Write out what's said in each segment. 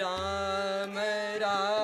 Ram Ram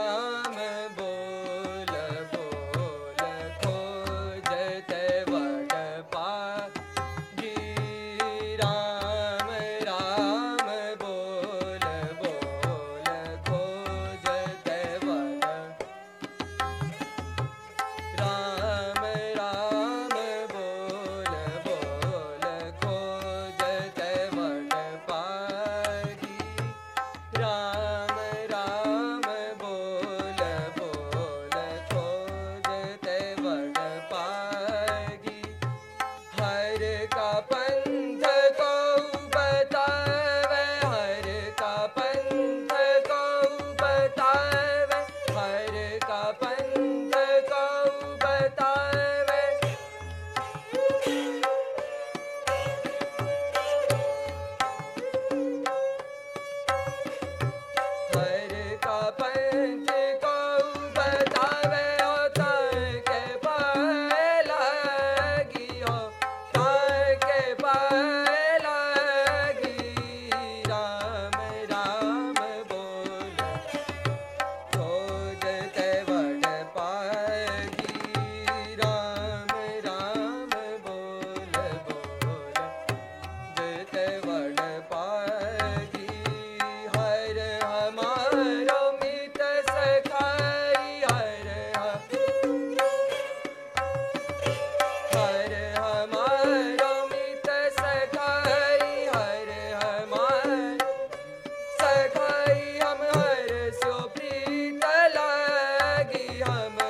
Rama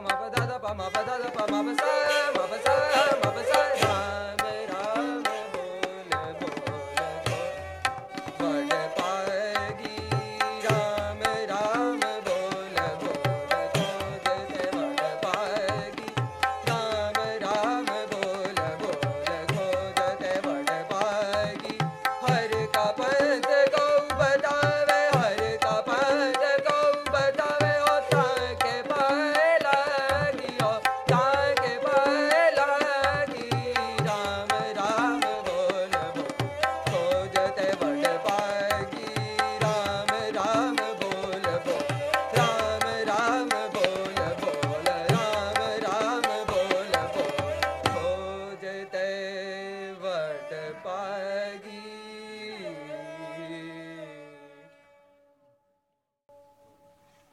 Mama, da da pa, ma pa, da da pa, ma pa, sa.